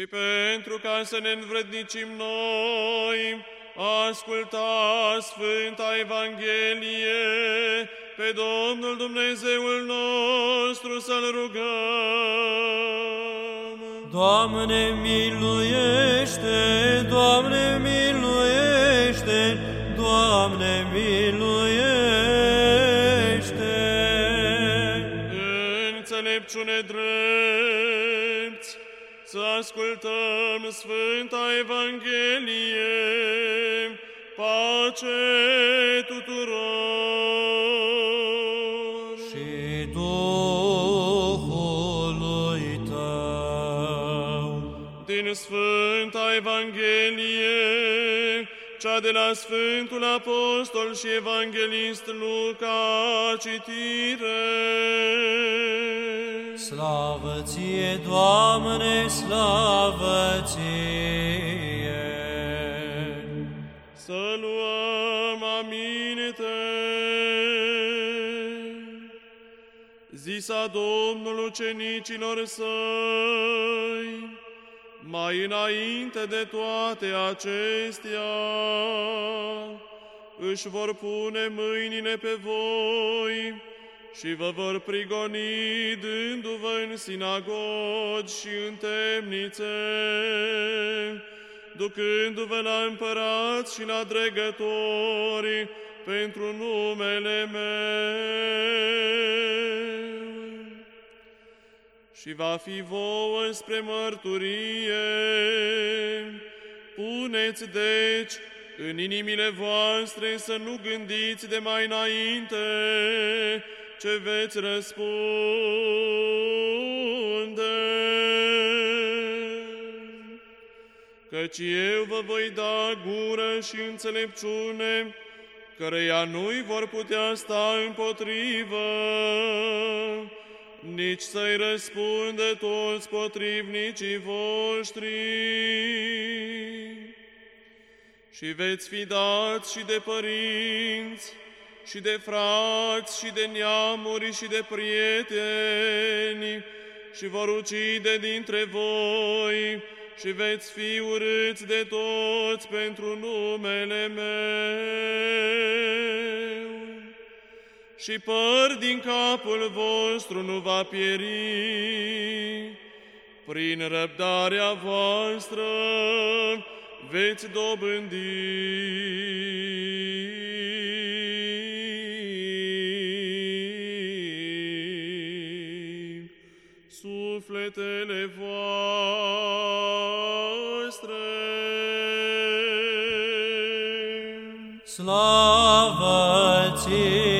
Și pentru ca să ne învrednicim noi, asculta Sfânta Evanghelie, pe Domnul Dumnezeul nostru să-L rugăm. Doamne miluiește, Doamne miluiește, Doamne miluiește. Înțelepciune drept, să ascultăm Sfânta Evanghelie, pace tuturor. Și Duhului Tău. Din Sfânta Evanghelie, cea de la Sfântul Apostol și Evanghelist Luca, citire. Slavă ție, Doamne, slavă ție! Să luăm aminte. Zisa Domnul ucenicilor săi, mai înainte de toate acestea, își vor pune mâinile pe voi și vă vor prigoni dându-vă în sinagogi și în temnițe, ducându-vă la împărați și la dregători pentru numele meu. Și va fi vouă spre mărturie. Puneți deci în inimile voastre să nu gândiți de mai înainte ce veți răspunde. Căci eu vă voi da gură și înțelepciune, căreia nu-i vor putea sta împotrivă, nici să-i răspunde toți potrivnicii voștri. Și veți fi dați și de părinți, și de frați, și de neamuri, și de prieteni, și vor ucide dintre voi, și veți fi urâți de toți pentru numele meu. Și păr din capul vostru nu va pieri, prin răbdarea voastră veți dobândi sufletele voastre. Slavă ție!